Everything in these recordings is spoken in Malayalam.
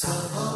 Sabah.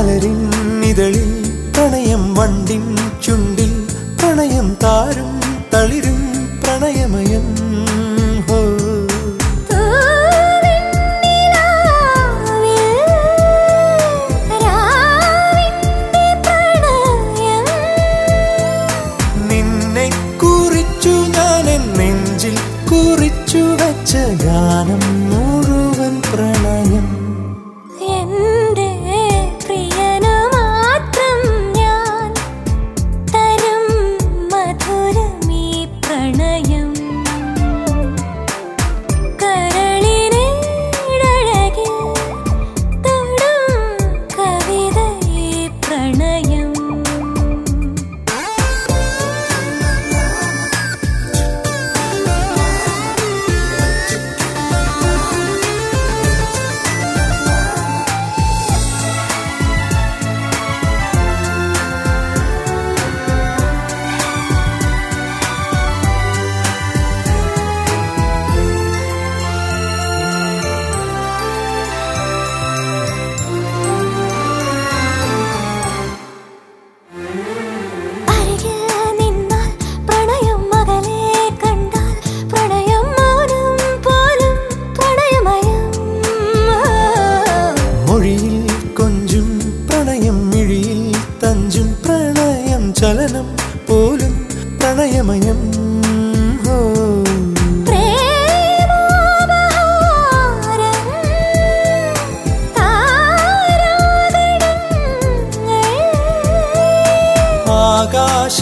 മലരിൻ ഇതളിൽ പ്രണയം വണ്ടിൻ ചുണ്ടിൽ പ്രണയം താരും തളിരും പ്രണയമയം. ഹോ. ഗാനം മുഴുവൻ പ്രണയം. ചലിച്ചും പ്രണയം ചലനം പോലും പ്രണയമയം. ആകാശ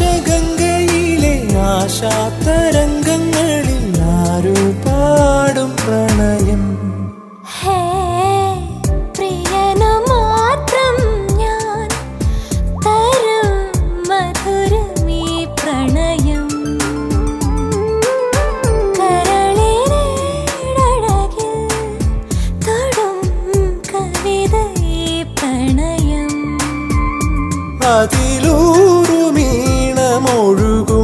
അതിലൂരുമീണമൊഴുകും